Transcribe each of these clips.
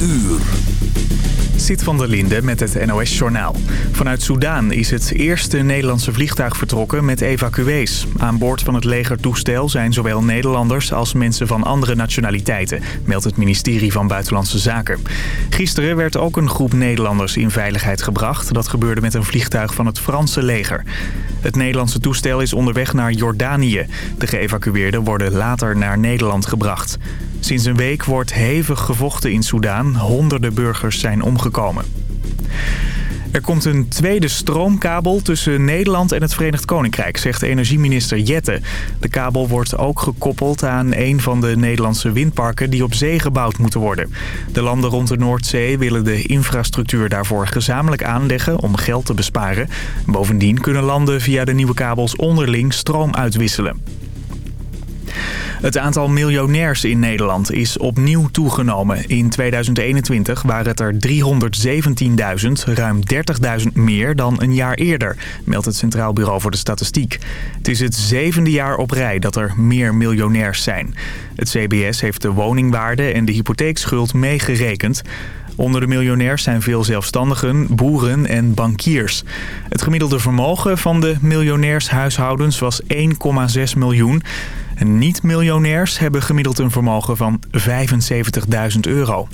uur. Zit van der Linde met het NOS-journaal. Vanuit Soudaan is het eerste Nederlandse vliegtuig vertrokken met evacuees. Aan boord van het legertoestel zijn zowel Nederlanders als mensen van andere nationaliteiten, meldt het ministerie van Buitenlandse Zaken. Gisteren werd ook een groep Nederlanders in veiligheid gebracht. Dat gebeurde met een vliegtuig van het Franse leger. Het Nederlandse toestel is onderweg naar Jordanië. De geëvacueerden worden later naar Nederland gebracht. Sinds een week wordt hevig gevochten in Soudaan. Honderden burgers zijn omgekomen. Er komt een tweede stroomkabel tussen Nederland en het Verenigd Koninkrijk, zegt energieminister Jette. De kabel wordt ook gekoppeld aan een van de Nederlandse windparken die op zee gebouwd moeten worden. De landen rond de Noordzee willen de infrastructuur daarvoor gezamenlijk aanleggen om geld te besparen. Bovendien kunnen landen via de nieuwe kabels onderling stroom uitwisselen. Het aantal miljonairs in Nederland is opnieuw toegenomen. In 2021 waren het er 317.000, ruim 30.000 meer dan een jaar eerder, meldt het Centraal Bureau voor de Statistiek. Het is het zevende jaar op rij dat er meer miljonairs zijn. Het CBS heeft de woningwaarde en de hypotheekschuld meegerekend. Onder de miljonairs zijn veel zelfstandigen, boeren en bankiers. Het gemiddelde vermogen van de miljonairshuishoudens was 1,6 miljoen. Niet-miljonairs hebben gemiddeld een vermogen van 75.000 euro.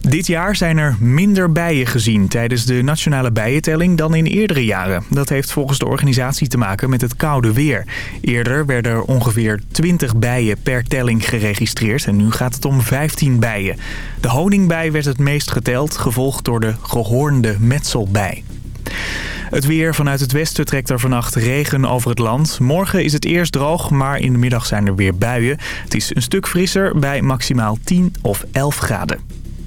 Dit jaar zijn er minder bijen gezien tijdens de nationale bijentelling dan in eerdere jaren. Dat heeft volgens de organisatie te maken met het koude weer. Eerder werden er ongeveer 20 bijen per telling geregistreerd en nu gaat het om 15 bijen. De honingbij werd het meest geteld, gevolgd door de gehoornde metselbij. Het weer vanuit het westen trekt er vannacht regen over het land. Morgen is het eerst droog, maar in de middag zijn er weer buien. Het is een stuk frisser bij maximaal 10 of 11 graden.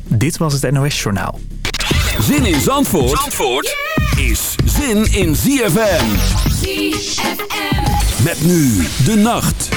Dit was het NOS Journaal. Zin in Zandvoort, Zandvoort is zin in ZFM. ZFM. Met nu de nacht.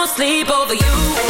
No sleep over you.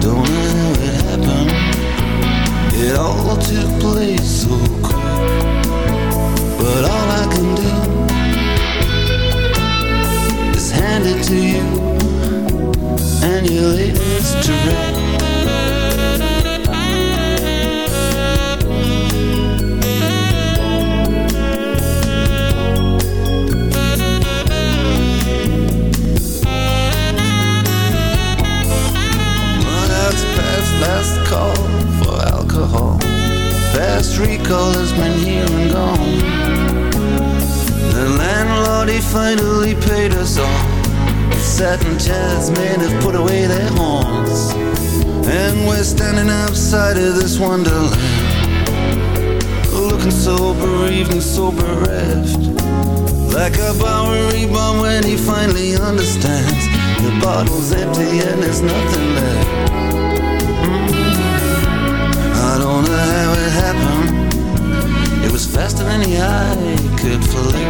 don't know how it happened. It all took place so quick. But all I can do is hand it to you and your latest trick. Well, so bereft. Like a Bowery bum when he finally understands. The bottle's empty and there's nothing left. Mm. I don't know how it happened. It was faster than the eye could flick.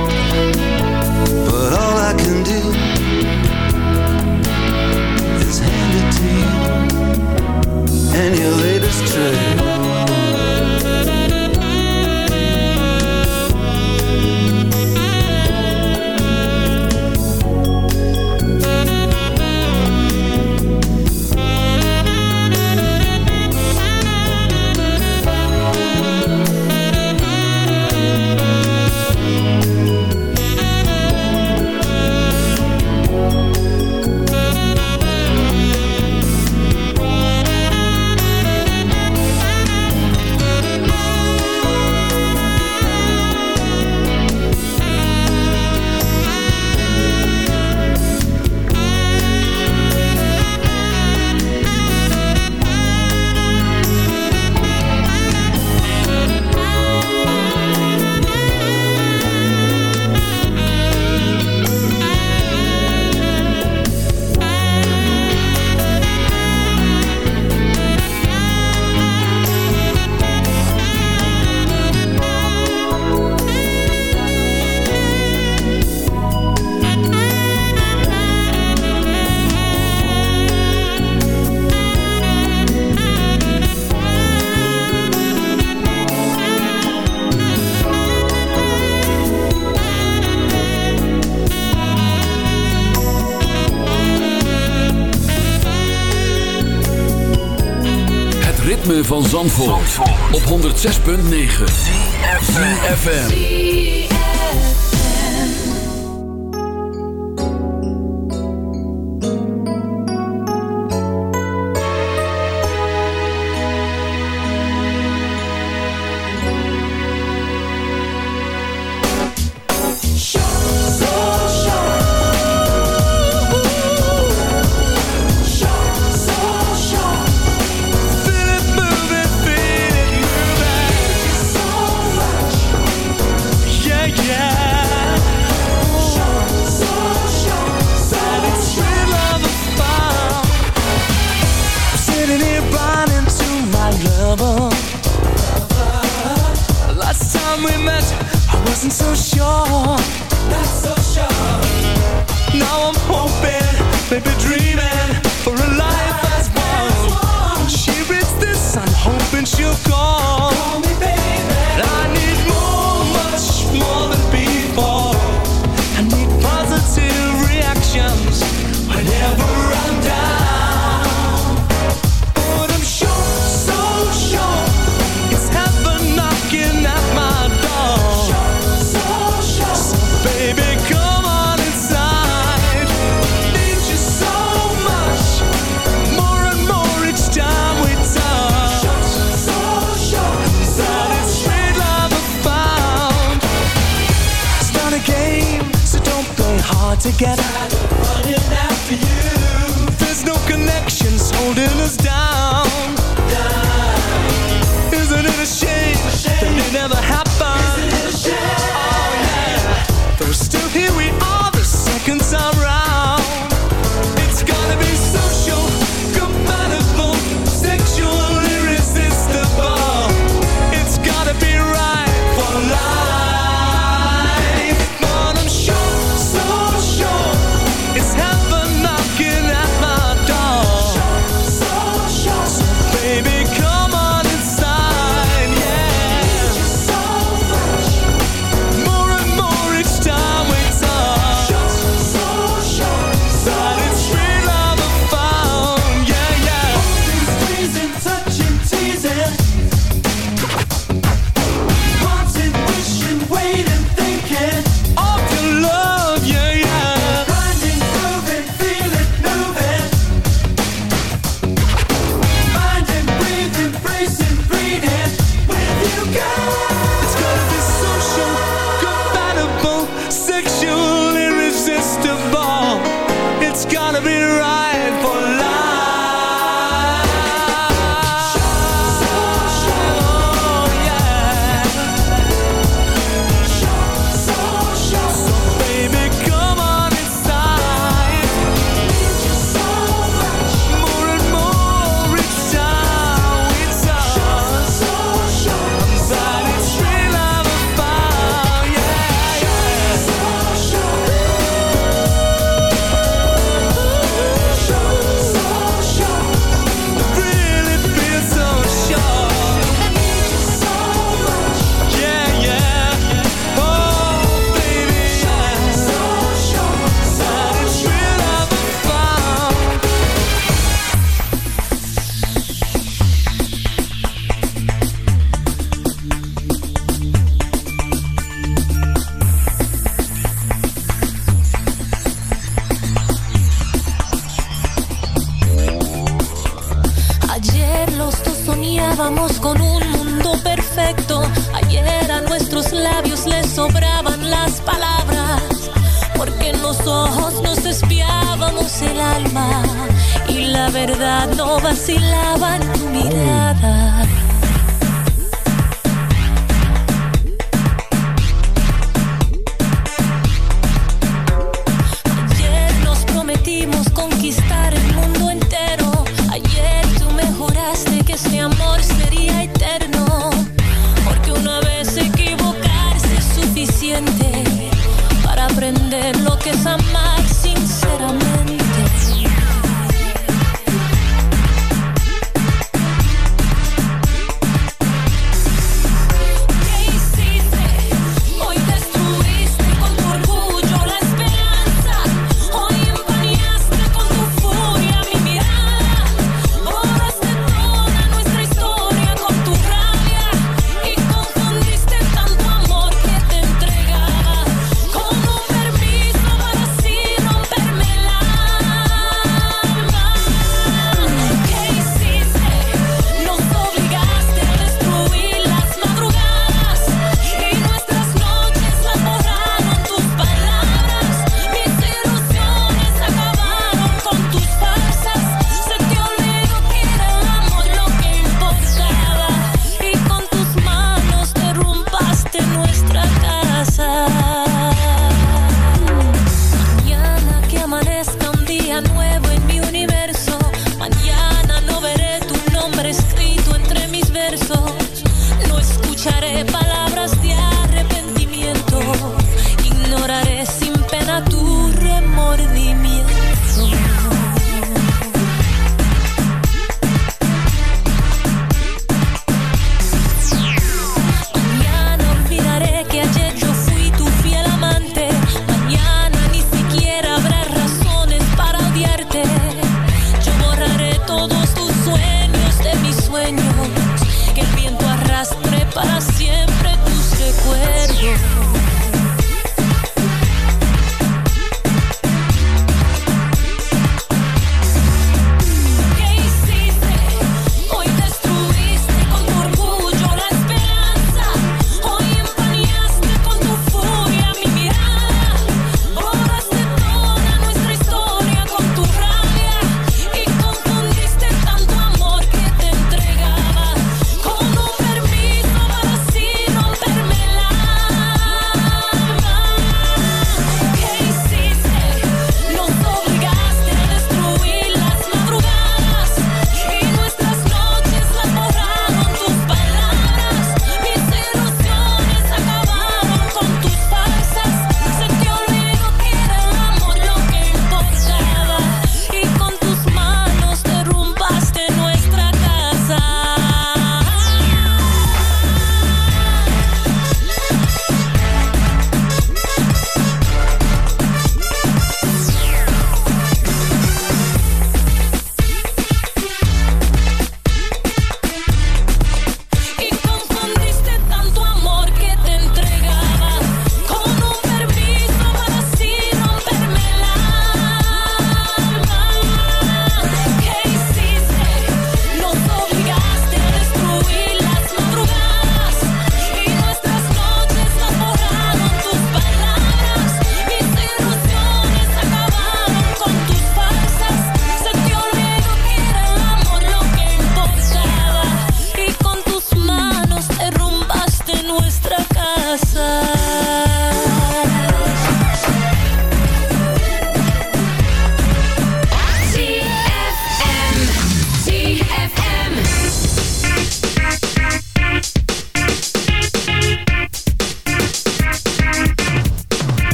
Op 106.9 CFFM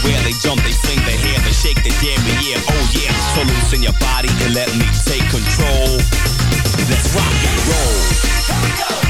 everywhere, they jump, they swing their hair, they shake their dairy, yeah, oh yeah. So loosen your body and let me take control. Let's rock and roll.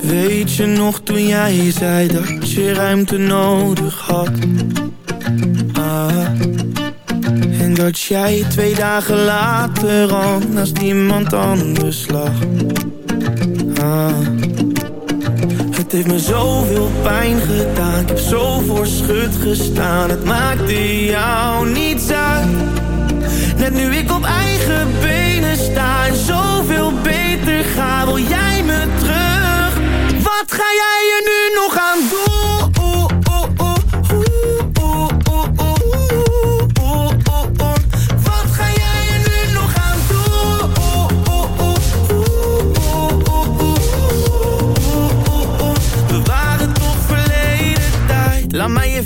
Weet je nog toen jij zei dat je ruimte nodig had? Ah. En dat jij twee dagen later al naast iemand anders lag. Ah. Het heeft me zoveel pijn gedaan, ik heb zo voor schut gestaan. Het maakte jou niets uit. Net nu ik op eigen benen sta en zoveel beter ga, wil jij me terug? Wat ga jij er nu nog aan doen?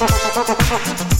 Ha ha ha ha ha!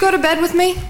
go to bed with me?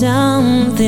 something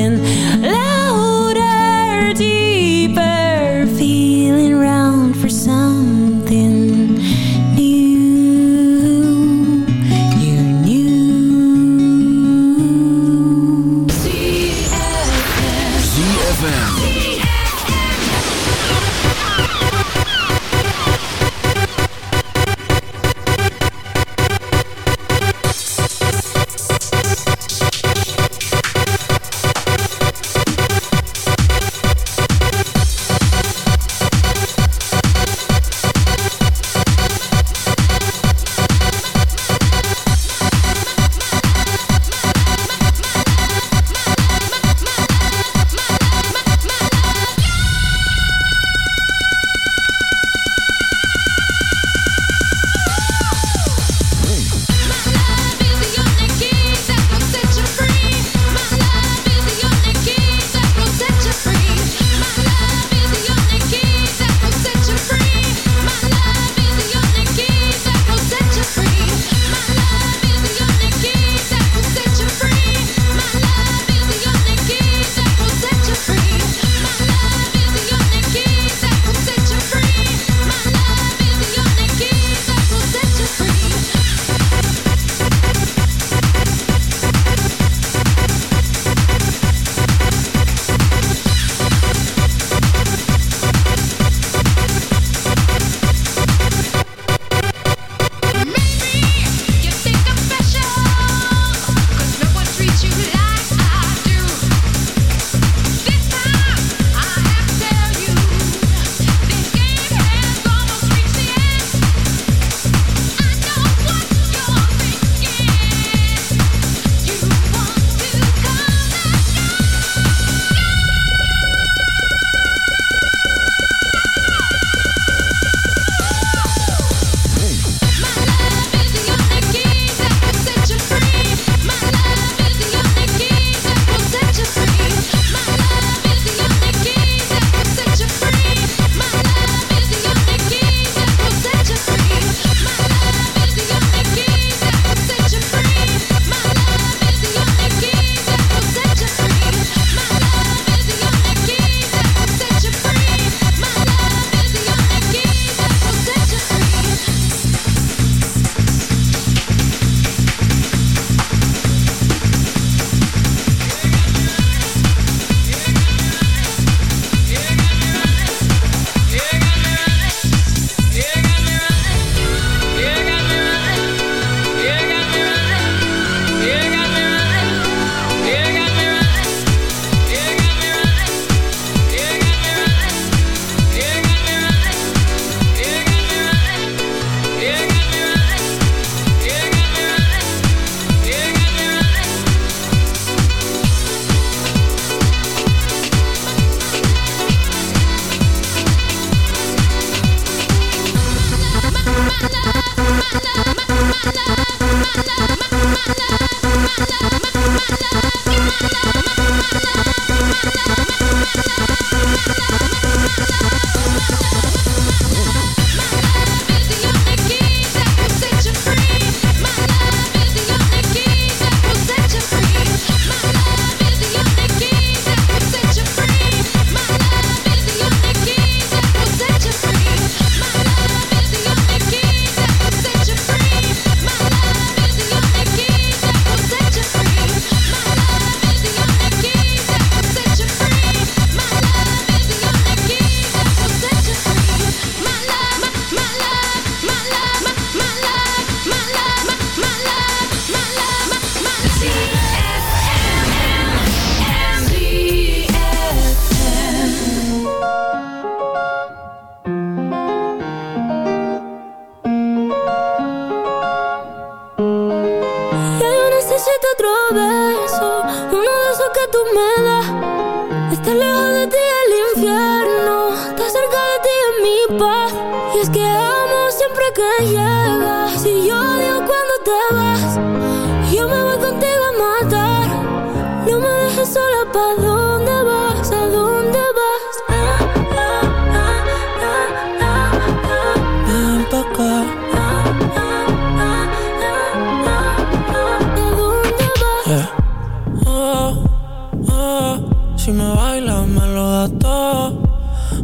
me lo da todo.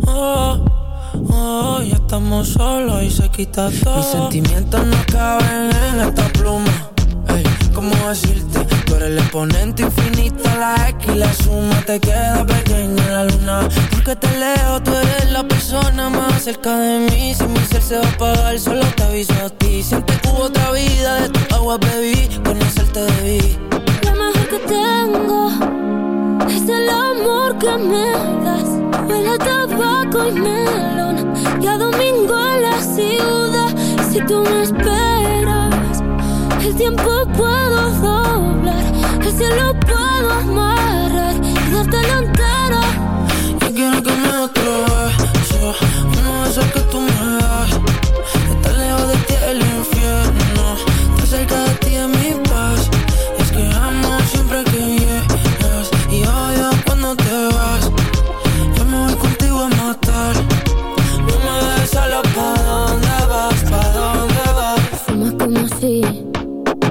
Oh, oh, ya estamos solos y se quita todo. Mis sentimientos no caben en esta pluma. Ey, ¿cómo decirte? Tú eres el exponente infinito, la X y la suma te queda pequeña en la luna. Porque te leo, tú eres la persona más cerca de mí. Si mi ser se va a apagar, solo te aviso a ti. Siempre hubo otra vida, de tu agua bebí, conocerte debí. Lo mejor que tengo es el amor que me das. Huele a tabaco y melón y a domingo en la ciudad. Si tú me esperas, el tiempo puedo doblar, el cielo puedo amarrar y dártelo entero. Yo quiero que me otro beso, uno de esos que tú me das. Estar lejos de ti el infierno,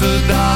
gedaan.